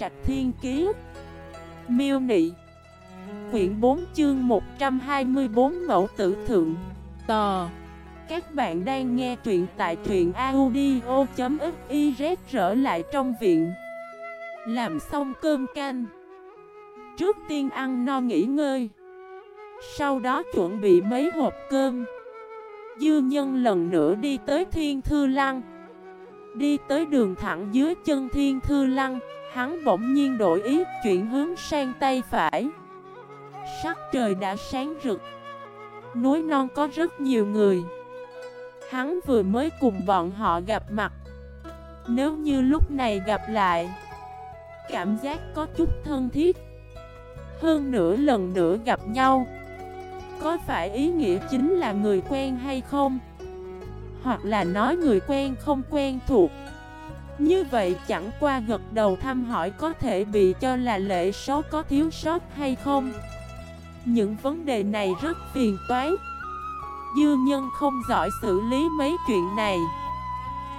Trạch Thiên Kiế Miêu Nị. Quyển 4 chương 124 Mẫu Tử Thượng. Tò. Các bạn đang nghe truyện tại truyện audio.xyz trở lại trong viện. Làm xong cơm canh. Trước tiên ăn no nghỉ ngơi. Sau đó chuẩn bị mấy hộp cơm. Dư nhân lần nữa đi tới Thiên Thư Lăng. Đi tới đường thẳng dưới chân Thiên Thư Lăng, Hắn bỗng nhiên đổi ý, chuyển hướng sang tay phải. Sắc trời đã sáng rực. Núi non có rất nhiều người. Hắn vừa mới cùng bọn họ gặp mặt. Nếu như lúc này gặp lại, Cảm giác có chút thân thiết. Hơn nửa lần nữa gặp nhau, Có phải ý nghĩa chính là người quen hay không? Hoặc là nói người quen không quen thuộc. Như vậy chẳng qua gật đầu thăm hỏi có thể bị cho là lễ số có thiếu sót hay không. Những vấn đề này rất phiền toái. Dư nhân không giỏi xử lý mấy chuyện này.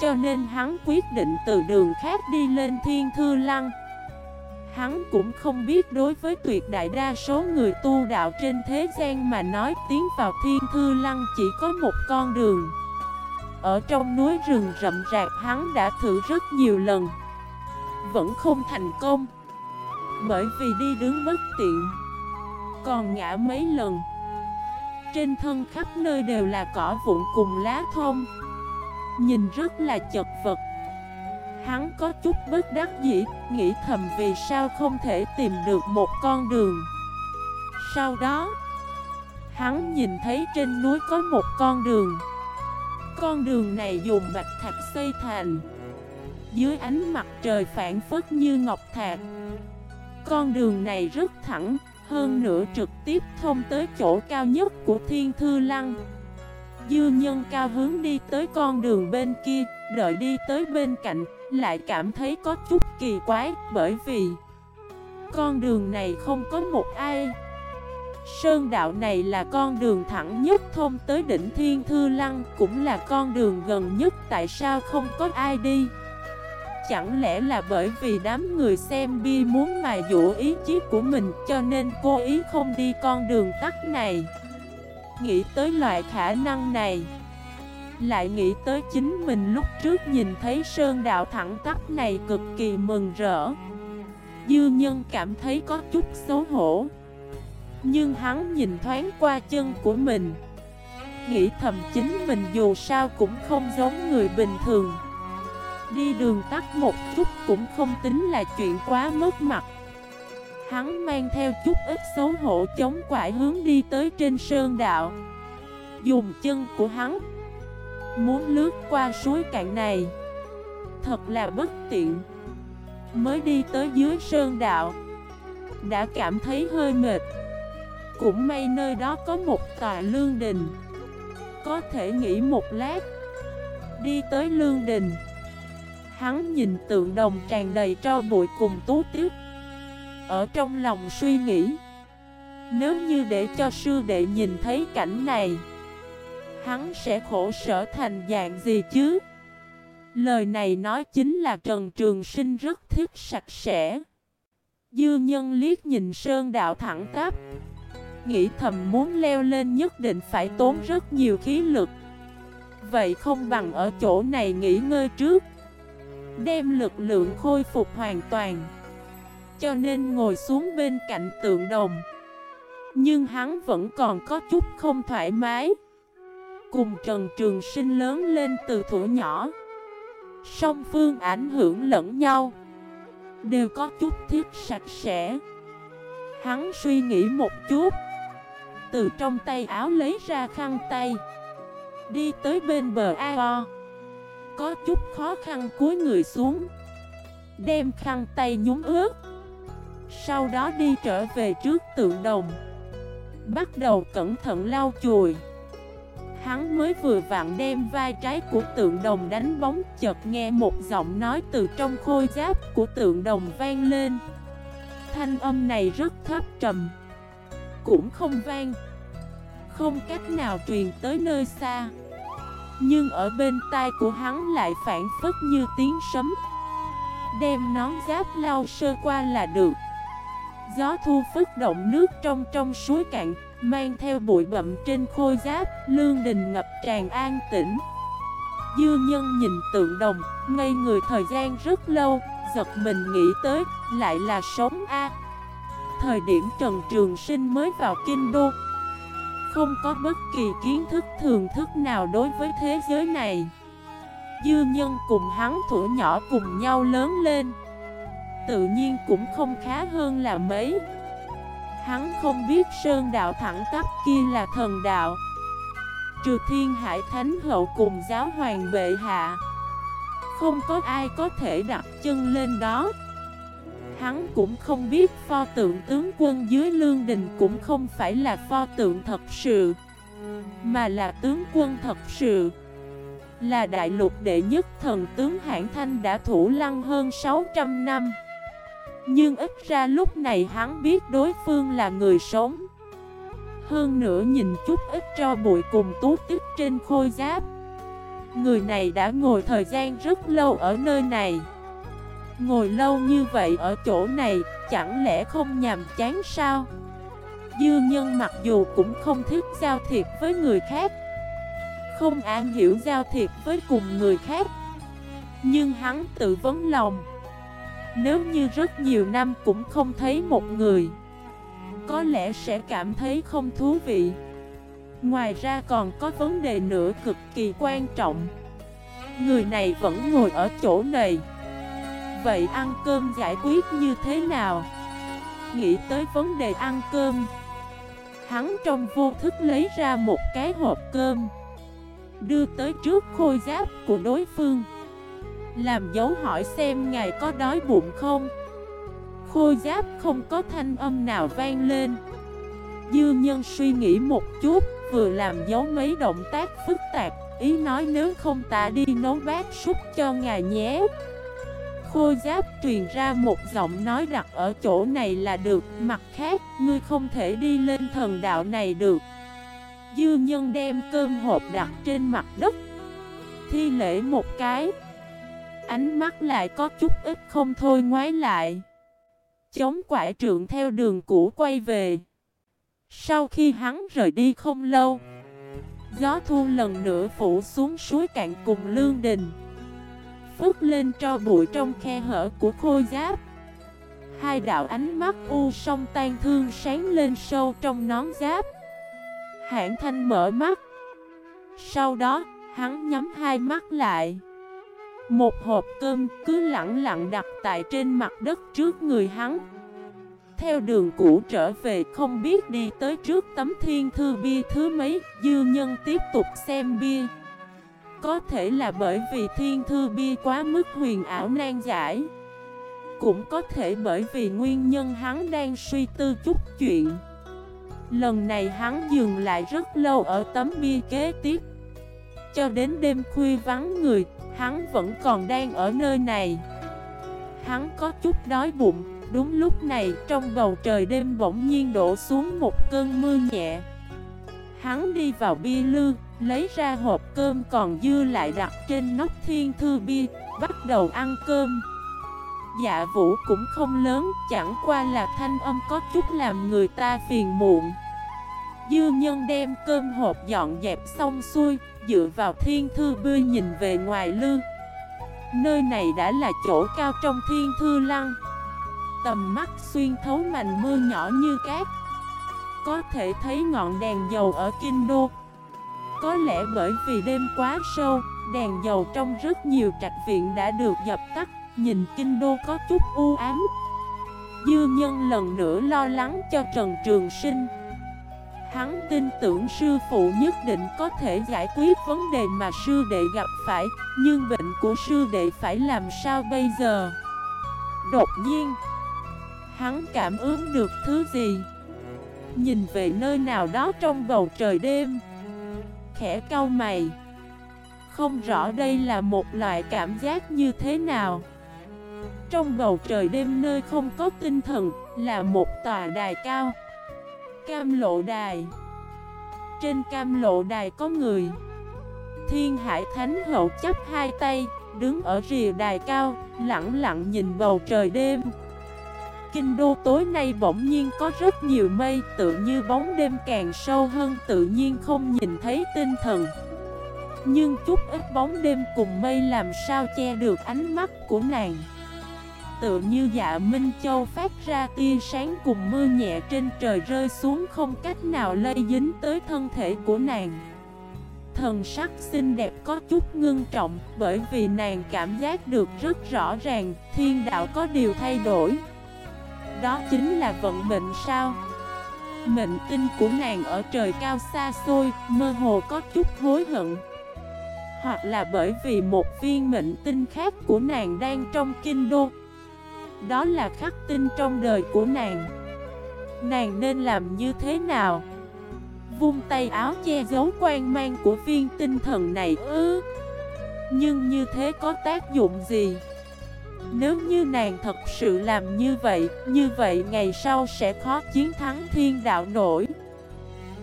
Cho nên hắn quyết định từ đường khác đi lên thiên thư lăng. Hắn cũng không biết đối với tuyệt đại đa số người tu đạo trên thế gian mà nói tiến vào thiên thư lăng chỉ có một con đường ở trong núi rừng rậm rạp hắn đã thử rất nhiều lần. Vẫn không thành công. Bởi vì đi đứng bất tiện. Còn ngã mấy lần. Trên thân khắp nơi đều là cỏ vụn cùng lá thông. Nhìn rất là chật vật. Hắn có chút bất đắc dĩ, Nghĩ thầm vì sao không thể tìm được một con đường. Sau đó, Hắn nhìn thấy trên núi có một con đường con đường này dùng bạch thạch xây thành. Dưới ánh mặt trời phản phất như ngọc thạch. Con đường này rất thẳng, Hơn nữa trực tiếp thông tới chỗ cao nhất của thiên thư lăng. Dư nhân cao hướng đi tới con đường bên kia, Đợi đi tới bên cạnh, Lại cảm thấy có chút kỳ quái Bởi vì Con đường này không có một ai. Sơn đạo này là con đường thẳng nhất thông tới đỉnh Thiên Thư Lăng, Cũng là con đường gần nhất, tại sao không có ai đi? Chẳng lẽ là bởi vì đám người xem bi muốn mài dũa ý chí của mình, Cho nên cô ý không đi con đường tắt này? Nghĩ tới loại khả năng này, Lại nghĩ tới chính mình lúc trước nhìn thấy sơn đạo thẳng tắt này cực kỳ mừng rỡ. Dư nhân cảm thấy có chút xấu hổ nhưng hắn nhìn thoáng qua chân của mình. Nghĩ thầm chính mình dù sao cũng không giống người bình thường. Đi đường tắt một chút cũng không tính là chuyện quá mất mặt. Hắn mang theo chút ít xấu hổ chống quải hướng đi tới trên sơn đạo. Dùng chân của hắn. Muốn lướt qua suối cạn này. Thật là bất tiện. Mới đi tới dưới sơn đạo. Đã cảm thấy hơi mệt cũng may nơi đó có một tòa lương đình. Có thể nghỉ một lát, Đi tới lương đình. Hắn nhìn tượng đồng tràn đầy tro bụi cùng tú tiếp Ở trong lòng suy nghĩ, Nếu như để cho sư đệ nhìn thấy cảnh này, Hắn sẽ khổ sở thành dạng gì chứ? Lời này nói chính là Trần Trường Sinh rất thích sạch sẽ. Dư nhân liếc nhìn Sơn Đạo thẳng tắp Nghĩ thầm muốn leo lên nhất định phải tốn rất nhiều khí lực. Vậy không bằng ở chỗ này nghỉ ngơi trước. Đem lực lượng khôi phục hoàn toàn. Cho nên ngồi xuống bên cạnh tượng đồng. Nhưng hắn vẫn còn có chút không thoải mái. Cùng Trần Trường Sinh lớn lên từ thủ nhỏ. Song phương ảnh hưởng lẫn nhau. Đều có chút thiết sạch sẽ. Hắn suy nghĩ một chút từ trong tay áo lấy ra khăn tay. Đi tới bên bờ ao Có chút khó khăn cúi người xuống. Đem khăn tay nhúng ướt. Sau đó đi trở về trước tượng đồng. Bắt đầu cẩn thận lau chùi. Hắn mới vừa vặn đem vai trái của tượng đồng đánh bóng, Chợt nghe một giọng nói từ trong khôi giáp của tượng đồng vang lên. Thanh âm này rất thấp trầm cũng không vang. Không cách nào truyền tới nơi xa. Nhưng ở bên tai của hắn lại phản phất như tiếng sấm. Đem nón giáp lau sơ qua là được. Gió thu phức động nước trong trong suối cạn, Mang theo bụi bậm trên khôi giáp, Lương đình ngập tràn an tĩnh. Dư nhân nhìn tượng đồng, Ngây người thời gian rất lâu, Giật mình nghĩ tới, Lại là sống A. Thời điểm Trần Trường Sinh mới vào Kinh Đô Không có bất kỳ kiến thức thường thức nào đối với thế giới này. Dư nhân cùng hắn thủ nhỏ cùng nhau lớn lên. Tự nhiên cũng không khá hơn là mấy. Hắn không biết sơn đạo thẳng tắp kia là thần đạo. Trừ thiên hải thánh hậu cùng giáo hoàng bệ hạ. Không có ai có thể đặt chân lên đó. Hắn cũng không biết pho tượng tướng quân dưới lương đình cũng không phải là pho tượng thật sự, Mà là tướng quân thật sự. Là đại lục đệ nhất thần tướng hạng Thanh đã thủ lăng hơn 600 năm. Nhưng ít ra lúc này hắn biết đối phương là người sống. Hơn nữa nhìn chút ít cho bụi cùng tú tích trên khôi giáp. Người này đã ngồi thời gian rất lâu ở nơi này. Ngồi lâu như vậy ở chỗ này, chẳng lẽ không nhàm chán sao? Dư nhân mặc dù cũng không thích giao thiệp với người khác Không an hiểu giao thiệp với cùng người khác Nhưng hắn tự vấn lòng. Nếu như rất nhiều năm cũng không thấy một người Có lẽ sẽ cảm thấy không thú vị. Ngoài ra còn có vấn đề nữa cực kỳ quan trọng. Người này vẫn ngồi ở chỗ này. Vậy ăn cơm giải quyết như thế nào? Nghĩ tới vấn đề ăn cơm. Hắn trong vô thức lấy ra một cái hộp cơm, Đưa tới trước khôi giáp của đối phương, Làm dấu hỏi xem ngài có đói bụng không. Khôi giáp không có thanh âm nào vang lên. Dư nhân suy nghĩ một chút, Vừa làm dấu mấy động tác phức tạp, Ý nói nếu không ta đi nấu bát súp cho ngài nhé. Khôi giáp truyền ra một giọng nói đặt ở chỗ này là được Mặt khác, ngươi không thể đi lên thần đạo này được. Dư nhân đem cơm hộp đặt trên mặt đất Thi lễ một cái. Ánh mắt lại có chút ít không thôi ngoái lại. Chống quải trượng theo đường cũ quay về. Sau khi hắn rời đi không lâu Gió thu lần nữa phủ xuống suối cạn cùng lương đình phước lên cho bụi trong khe hở của khôi giáp. Hai đạo ánh mắt u song tan thương sáng lên sâu trong nón giáp. Hãng thanh mở mắt. Sau đó, hắn nhắm hai mắt lại. Một hộp cơm cứ lặng lặng đặt tại trên mặt đất trước người hắn. Theo đường cũ trở về không biết đi tới trước tấm thiên thư bia thứ mấy Dư nhân tiếp tục xem bia có thể là bởi vì thiên thư bia quá mức huyền ảo nan giải. Cũng có thể bởi vì nguyên nhân hắn đang suy tư chút chuyện. Lần này hắn dừng lại rất lâu ở tấm bia kế tiếp. Cho đến đêm khuya vắng người, hắn vẫn còn đang ở nơi này. Hắn có chút đói bụng, đúng lúc này trong bầu trời đêm bỗng nhiên đổ xuống một cơn mưa nhẹ. Hắn đi vào bia lư, lấy ra hộp cơm còn dư lại đặt trên nóc thiên thư bia, bắt đầu ăn cơm. Dạ vũ cũng không lớn, chẳng qua là thanh âm có chút làm người ta phiền muộn. Dư nhân đem cơm hộp dọn dẹp xong xuôi, dựa vào thiên thư bia nhìn về ngoài lư. Nơi này đã là chỗ cao trong thiên thư lăng. Tầm mắt xuyên thấu màn mưa nhỏ như cát có thể thấy ngọn đèn dầu ở Kinh Đô có lẽ bởi vì đêm quá sâu, Đèn dầu trong rất nhiều trạch viện đã được dập tắt, Nhìn Kinh Đô có chút u ám. Dư nhân lần nữa lo lắng cho Trần Trường Sinh. Hắn tin tưởng sư phụ nhất định có thể giải quyết vấn đề mà sư đệ gặp phải, Nhưng bệnh của sư đệ phải làm sao bây giờ? Đột nhiên, Hắn cảm ứng được thứ gì? Nhìn về nơi nào đó trong bầu trời đêm. Khẽ cau mày. Không rõ đây là một loại cảm giác như thế nào. Trong bầu trời đêm nơi không có tinh thần Là một tòa đài cao. Cam lộ đài. Trên cam lộ đài có người. Thiên hải thánh hậu chấp hai tay Đứng ở rìa đài cao, lặng lặng nhìn bầu trời đêm. Kinh đô tối nay bỗng nhiên có rất nhiều mây, Tự như bóng đêm càng sâu hơn, tự nhiên không nhìn thấy tinh thần. Nhưng chút ít bóng đêm cùng mây làm sao che được ánh mắt của nàng. Tự như dạ Minh Châu phát ra tia sáng cùng mưa nhẹ trên trời rơi xuống không cách nào lây dính tới thân thể của nàng. Thần sắc xinh đẹp có chút ngưng trọng, bởi vì nàng cảm giác được rất rõ ràng, thiên đạo có điều thay đổi. Đó chính là vận mệnh sao? Mệnh tinh của nàng ở trời cao xa xôi, mơ hồ có chút hối hận. Hoặc là bởi vì một viên mệnh tinh khác của nàng đang trong kinh đô. Đó là khắc tinh trong đời của nàng. Nàng nên làm như thế nào? vung tay áo che giấu quan mang của viên tinh thần này ư? Nhưng như thế có tác dụng gì? Nếu như nàng thật sự làm như vậy, như vậy ngày sau sẽ khó chiến thắng thiên đạo nổi.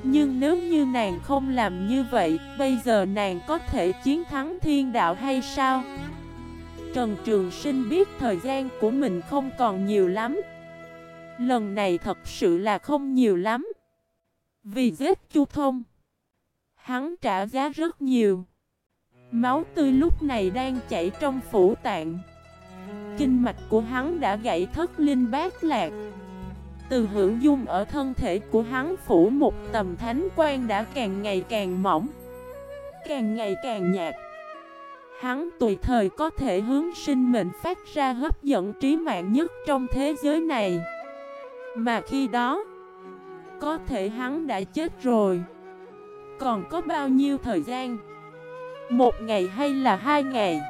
Nhưng nếu như nàng không làm như vậy, bây giờ nàng có thể chiến thắng thiên đạo hay sao? Trần Trường Sinh biết thời gian của mình không còn nhiều lắm. Lần này thật sự là không nhiều lắm. Vì giết Chu Thông Hắn trả giá rất nhiều. Máu tươi lúc này đang chảy trong phủ tạng. Kinh mạch của hắn đã gãy thất linh bát lạc. Từ hữu dung ở thân thể của hắn phủ một tầm thánh quan đã càng ngày càng mỏng, Càng ngày càng nhạt. Hắn tùy thời có thể hướng sinh mệnh phát ra hấp dẫn trí mạng nhất trong thế giới này. Mà khi đó, có thể hắn đã chết rồi. Còn có bao nhiêu thời gian? Một ngày hay là hai ngày?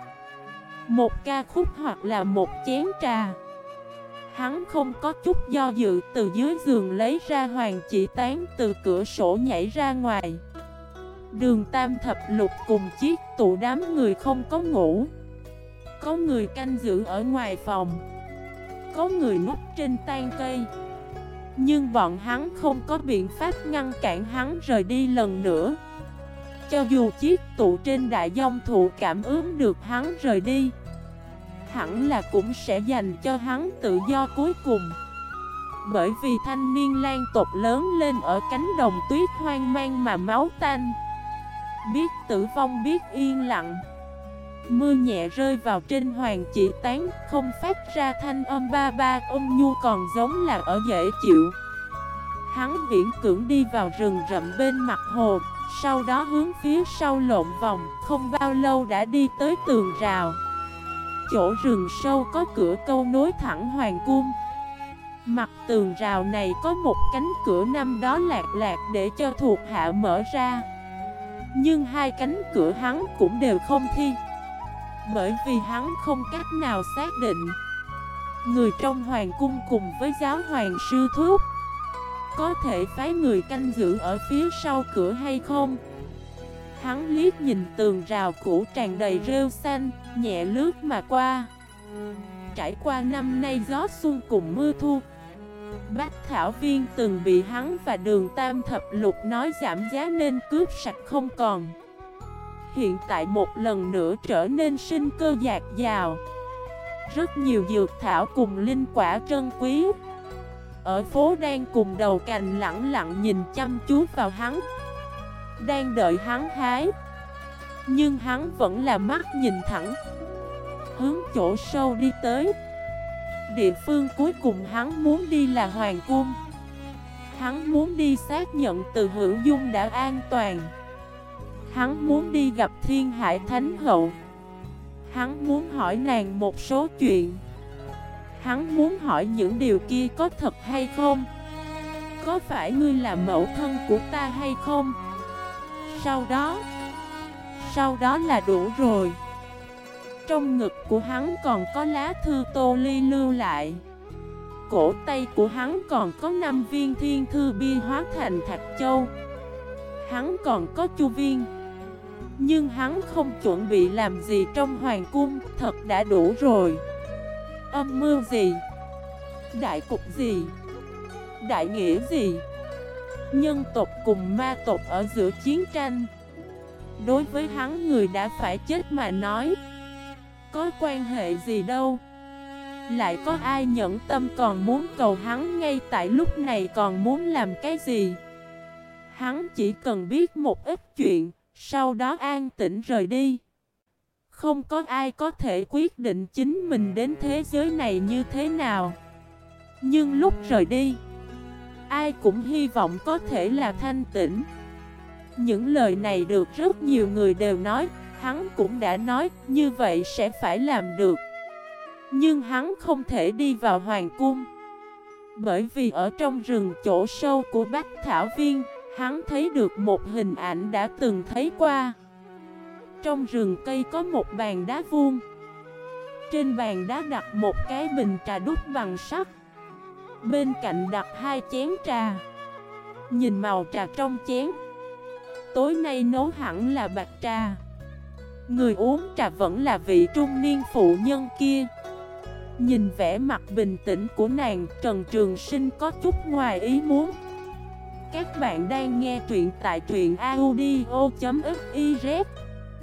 Một ca khúc hoặc là một chén trà. Hắn không có chút do dự, từ dưới giường lấy ra hoàng chỉ tán từ cửa sổ nhảy ra ngoài. Đường tam thập lục cùng chiếc tụ đám người không có ngủ. Có người canh giữ ở ngoài phòng. Có người núp trên tan cây. Nhưng bọn hắn không có biện pháp ngăn cản hắn rời đi lần nữa. Cho dù chiếc tụ trên đại dông thụ cảm ứng được hắn rời đi Hẳn là cũng sẽ dành cho hắn tự do cuối cùng. Bởi vì thanh niên lan tộc lớn lên ở cánh đồng tuyết hoang mang mà máu tanh. Biết tử vong biết yên lặng. Mưa nhẹ rơi vào trên hoàng chỉ tán, Không phát ra thanh âm ba ba Ông nhu còn giống là ở dễ chịu. Hắn viễn cưỡng đi vào rừng rậm bên mặt hồ, Sau đó hướng phía sau lộn vòng, Không bao lâu đã đi tới tường rào. Chỗ rừng sâu có cửa câu nối thẳng hoàng cung. Mặt tường rào này có một cánh cửa năm đó lạc lạc để cho thuộc hạ mở ra. Nhưng hai cánh cửa hắn cũng đều không thi, bởi vì hắn không cách nào xác định. Người trong hoàng cung cùng với giáo hoàng sư thuốc Có thể phái người canh giữ ở phía sau cửa hay không? Hắn liếc nhìn tường rào cũ tràn đầy rêu xanh, Nhẹ lướt mà qua. Trải qua năm nay gió xuân cùng mưa thu, Bách Thảo Viên từng bị hắn và đường Tam Thập Lục nói giảm giá nên cướp sạch không còn. Hiện tại một lần nữa trở nên sinh cơ dạt dào. Rất nhiều dược thảo cùng linh quả trân quý. Ở phố đang cùng đầu cành lặng lặng nhìn chăm chú vào hắn. Đang đợi hắn hái. Nhưng hắn vẫn là mắt nhìn thẳng, Hướng chỗ sâu đi tới. Địa phương cuối cùng hắn muốn đi là Hoàng Cung. Hắn muốn đi xác nhận từ hữu dung đã an toàn. Hắn muốn đi gặp Thiên Hải Thánh Hậu. Hắn muốn hỏi nàng một số chuyện. Hắn muốn hỏi những điều kia có thật hay không? Có phải ngươi là mẫu thân của ta hay không? Sau đó Sau đó là đủ rồi. Trong ngực của hắn còn có lá thư tô ly lưu lại. Cổ tay của hắn còn có 5 viên thiên thư bia hóa thành thạch châu. Hắn còn có chu viên. Nhưng hắn không chuẩn bị làm gì trong hoàng cung, Thật đã đủ rồi. Âm mưu gì? Đại cục gì? Đại nghĩa gì? Nhân tộc cùng ma tộc ở giữa chiến tranh. Đối với hắn, người đã phải chết mà nói. Có quan hệ gì đâu? Lại có ai nhẫn tâm còn muốn cầu hắn ngay tại lúc này còn muốn làm cái gì? Hắn chỉ cần biết một ít chuyện, Sau đó an tĩnh rời đi. Không có ai có thể quyết định chính mình đến thế giới này như thế nào. Nhưng lúc rời đi Ai cũng hy vọng có thể là thanh tĩnh Những lời này được rất nhiều người đều nói, Hắn cũng đã nói, như vậy sẽ phải làm được. Nhưng hắn không thể đi vào hoàng cung. Bởi vì ở trong rừng chỗ sâu của Bách Thảo Viên, Hắn thấy được một hình ảnh đã từng thấy qua. Trong rừng cây có một bàn đá vuông. Trên bàn đá đặt một cái bình trà đúc bằng sắt. Bên cạnh đặt hai chén trà. Nhìn màu trà trong chén. Tối nay nấu hẳn là bạc trà. Người uống trà vẫn là vị trung niên phụ nhân kia. Nhìn vẻ mặt bình tĩnh của nàng, Trần Trường Sinh có chút ngoài ý muốn. Các bạn đang nghe truyện tại truyện audio.fif